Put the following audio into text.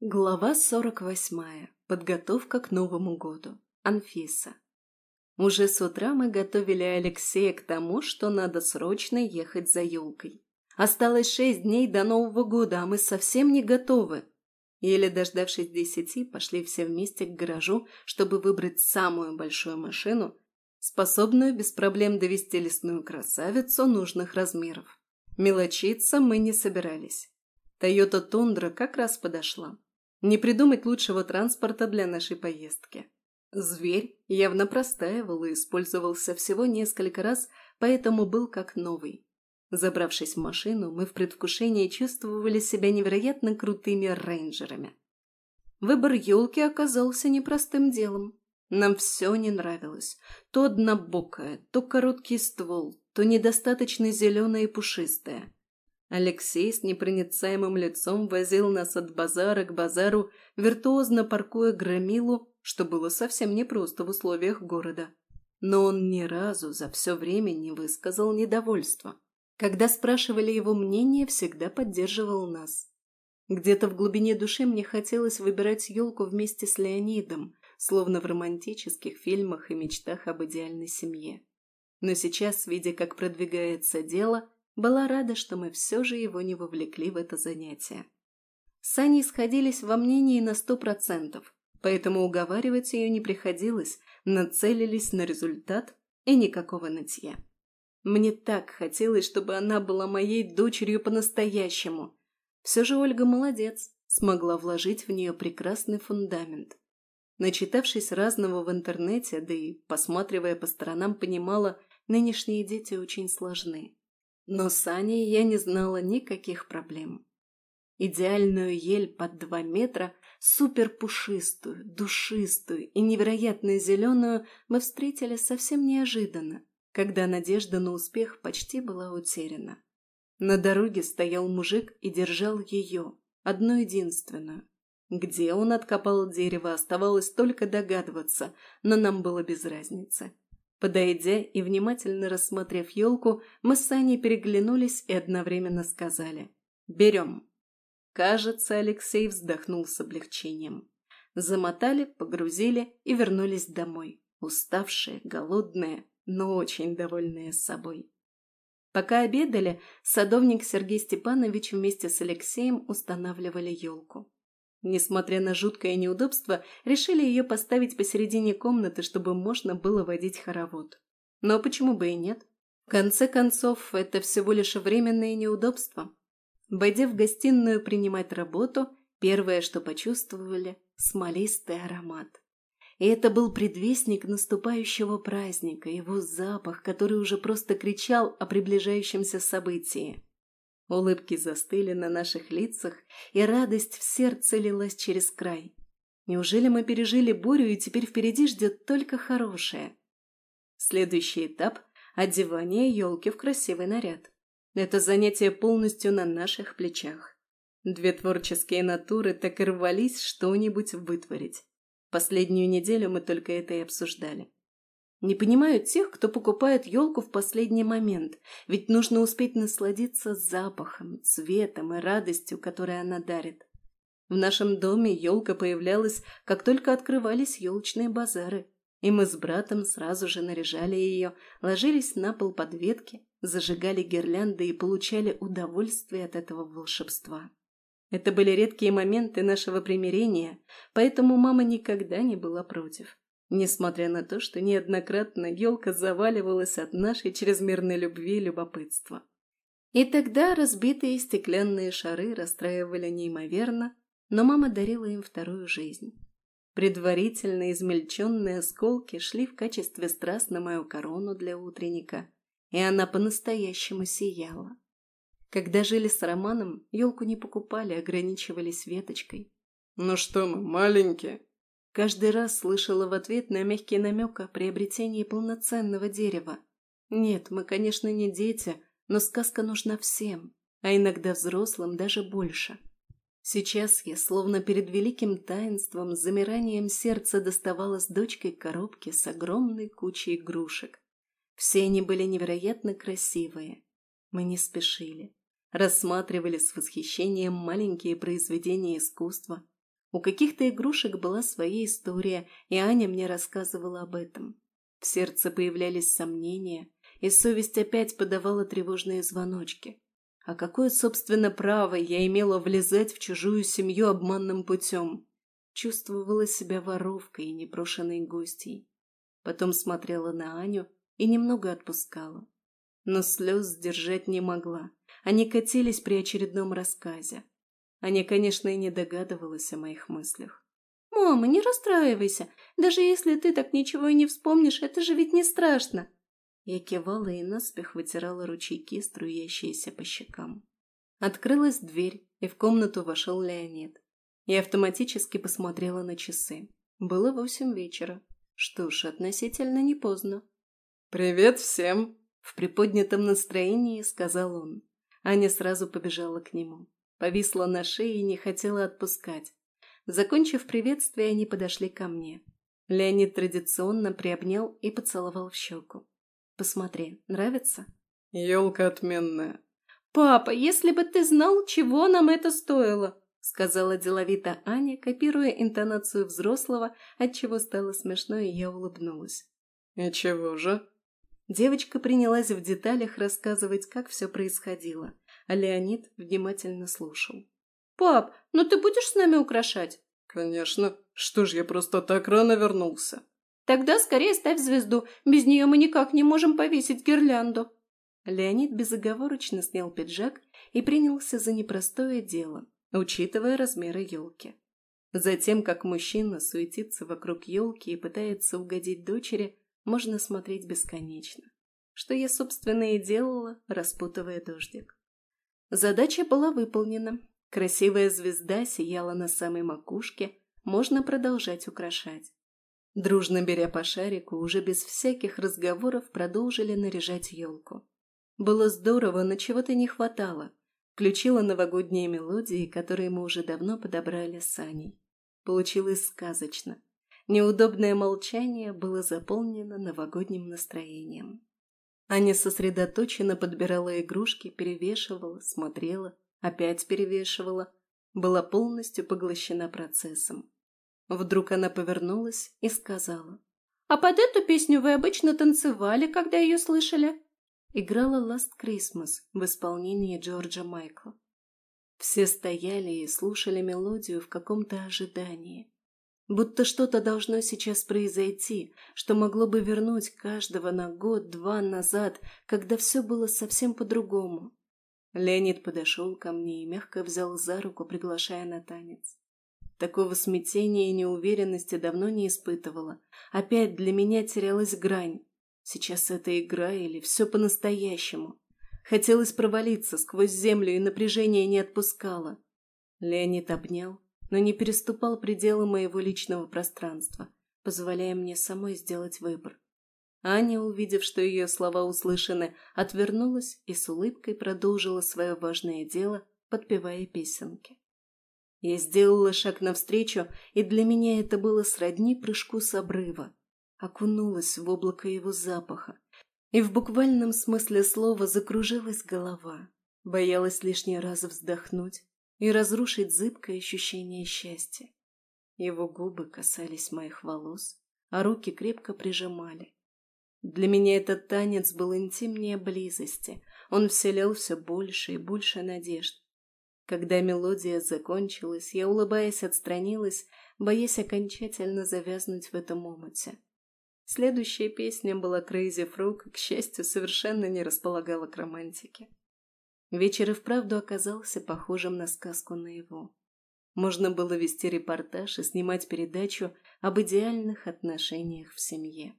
Глава сорок восьмая. Подготовка к Новому году. Анфиса. Уже с утра мы готовили Алексея к тому, что надо срочно ехать за елкой. Осталось шесть дней до Нового года, а мы совсем не готовы. Еле дождавшись десяти, пошли все вместе к гаражу, чтобы выбрать самую большую машину, способную без проблем довести лесную красавицу нужных размеров. Мелочиться мы не собирались. Тойота Тундра как раз подошла. Не придумать лучшего транспорта для нашей поездки. Зверь явно простаивал и использовался всего несколько раз, поэтому был как новый. Забравшись в машину, мы в предвкушении чувствовали себя невероятно крутыми рейнджерами. Выбор елки оказался непростым делом. Нам все не нравилось. То однобокое, то короткий ствол, то недостаточно зеленое и пушистое. Алексей с непроницаемым лицом возил нас от базара к базару, виртуозно паркуя громилу, что было совсем непросто в условиях города. Но он ни разу за все время не высказал недовольства. Когда спрашивали его мнение, всегда поддерживал нас. Где-то в глубине души мне хотелось выбирать елку вместе с Леонидом, словно в романтических фильмах и мечтах об идеальной семье. Но сейчас, видя, как продвигается дело, была рада, что мы все же его не вовлекли в это занятие. С Аней сходились во мнении на сто процентов, поэтому уговаривать ее не приходилось, нацелились на результат и никакого нытья. Мне так хотелось, чтобы она была моей дочерью по-настоящему. Все же Ольга молодец, смогла вложить в нее прекрасный фундамент. Начитавшись разного в интернете, да и посматривая по сторонам, понимала, нынешние дети очень сложны. Но с Аней я не знала никаких проблем. Идеальную ель под два метра, суперпушистую, душистую и невероятно зеленую мы встретили совсем неожиданно, когда надежда на успех почти была утеряна. На дороге стоял мужик и держал ее, одну единственную. Где он откопал дерево, оставалось только догадываться, но нам было без разницы. Подойдя и внимательно рассмотрев елку, мы с Аней переглянулись и одновременно сказали «Берем». Кажется, Алексей вздохнул с облегчением. Замотали, погрузили и вернулись домой, уставшие, голодные, но очень довольные собой. Пока обедали, садовник Сергей Степанович вместе с Алексеем устанавливали елку. Несмотря на жуткое неудобство, решили ее поставить посередине комнаты, чтобы можно было водить хоровод. Но почему бы и нет? В конце концов, это всего лишь временное неудобство. Войдя в гостиную принимать работу, первое, что почувствовали – смолистый аромат. И это был предвестник наступающего праздника, его запах, который уже просто кричал о приближающемся событии. Улыбки застыли на наших лицах, и радость в сердце лилась через край. Неужели мы пережили бурю, и теперь впереди ждет только хорошее? Следующий этап – одевание елки в красивый наряд. Это занятие полностью на наших плечах. Две творческие натуры так и рвались что-нибудь вытворить. Последнюю неделю мы только это и обсуждали. Не понимаю тех, кто покупает елку в последний момент, ведь нужно успеть насладиться запахом, цветом и радостью, которой она дарит. В нашем доме елка появлялась, как только открывались елочные базары, и мы с братом сразу же наряжали ее, ложились на пол под ветки, зажигали гирлянды и получали удовольствие от этого волшебства. Это были редкие моменты нашего примирения, поэтому мама никогда не была против несмотря на то, что неоднократно елка заваливалась от нашей чрезмерной любви и любопытства. И тогда разбитые стеклянные шары расстраивали неимоверно, но мама дарила им вторую жизнь. Предварительно измельченные осколки шли в качестве страст на мою корону для утренника, и она по-настоящему сияла. Когда жили с Романом, елку не покупали, ограничивались веточкой. «Ну что мы, маленькие?» Каждый раз слышала в ответ на мягкий намек о приобретении полноценного дерева. Нет, мы, конечно, не дети, но сказка нужна всем, а иногда взрослым даже больше. Сейчас я, словно перед великим таинством, с замиранием сердца доставала с дочкой коробки с огромной кучей игрушек. Все они были невероятно красивые. Мы не спешили. Рассматривали с восхищением маленькие произведения искусства, У каких-то игрушек была своя история, и Аня мне рассказывала об этом. В сердце появлялись сомнения, и совесть опять подавала тревожные звоночки. А какое, собственно, право я имела влезать в чужую семью обманным путем? Чувствовала себя воровкой и непрошенной гостьей. Потом смотрела на Аню и немного отпускала. Но слез сдержать не могла. Они катились при очередном рассказе. Аня, конечно, и не догадывалась о моих мыслях. «Мама, не расстраивайся. Даже если ты так ничего и не вспомнишь, это же ведь не страшно. Я кивала и наспех вытирала ручейки, струящиеся по щекам. Открылась дверь, и в комнату вошел Леонид. Я автоматически посмотрела на часы. Было восемь вечера. Что ж, относительно не поздно. «Привет всем!» В приподнятом настроении сказал он. Аня сразу побежала к нему. Повисла на шее и не хотела отпускать. Закончив приветствие, они подошли ко мне. Леонид традиционно приобнял и поцеловал в щеку. Посмотри, нравится? Елка отменная. Папа, если бы ты знал, чего нам это стоило, сказала деловито Аня, копируя интонацию взрослого, отчего стало смешно, и я улыбнулась. И чего же? Девочка принялась в деталях рассказывать, как все происходило, Леонид внимательно слушал. «Пап, ну ты будешь с нами украшать?» «Конечно. Что ж, я просто так рано вернулся?» Тогда скорее ставь звезду. Без нее мы никак не можем повесить гирлянду. Леонид безоговорочно снял пиджак и принялся за непростое дело, учитывая размеры елки. Затем, как мужчина суетится вокруг елки и пытается угодить дочери, можно смотреть бесконечно. Что я, собственно, и делала, распутывая дождик. Задача была выполнена. Красивая звезда сияла на самой макушке, можно продолжать украшать. Дружно беря по шарику, уже без всяких разговоров продолжили наряжать елку. Было здорово, но чего-то не хватало. Включила новогодние мелодии, которые мы уже давно подобрали с Аней. Получилось сказочно. Неудобное молчание было заполнено новогодним настроением. Аня сосредоточенно подбирала игрушки, перевешивала, смотрела, опять перевешивала, была полностью поглощена процессом. Вдруг она повернулась и сказала. «А под эту песню вы обычно танцевали, когда ее слышали?» Играла «Last Christmas» в исполнении Джорджа Майкла. Все стояли и слушали мелодию в каком-то ожидании. Будто что-то должно сейчас произойти, что могло бы вернуть каждого на год-два назад, когда все было совсем по-другому. Леонид подошел ко мне и мягко взял за руку, приглашая на танец. Такого смятения и неуверенности давно не испытывала. Опять для меня терялась грань. Сейчас это игра или все по-настоящему? Хотелось провалиться сквозь землю, и напряжение не отпускало. Леонид обнял, но не переступал пределы моего личного пространства, позволяя мне самой сделать выбор. Аня, увидев, что ее слова услышаны, отвернулась и с улыбкой продолжила свое важное дело, подпевая песенки. Я сделала шаг навстречу, и для меня это было сродни прыжку с обрыва. Окунулась в облако его запаха, и в буквальном смысле слова закружилась голова. Боялась лишний раз вздохнуть и разрушить зыбкое ощущение счастья. Его губы касались моих волос, а руки крепко прижимали. Для меня этот танец был интимнее близости. Он вселял все больше и больше надежд. Когда мелодия закончилась, я, улыбаясь, отстранилась, боясь окончательно завязнуть в этом омуте. Следующая песня была «Crazy Frog», к счастью, совершенно не располагала к романтике. Вечер и вправду оказался похожим на сказку на его. Можно было вести репортаж и снимать передачу об идеальных отношениях в семье.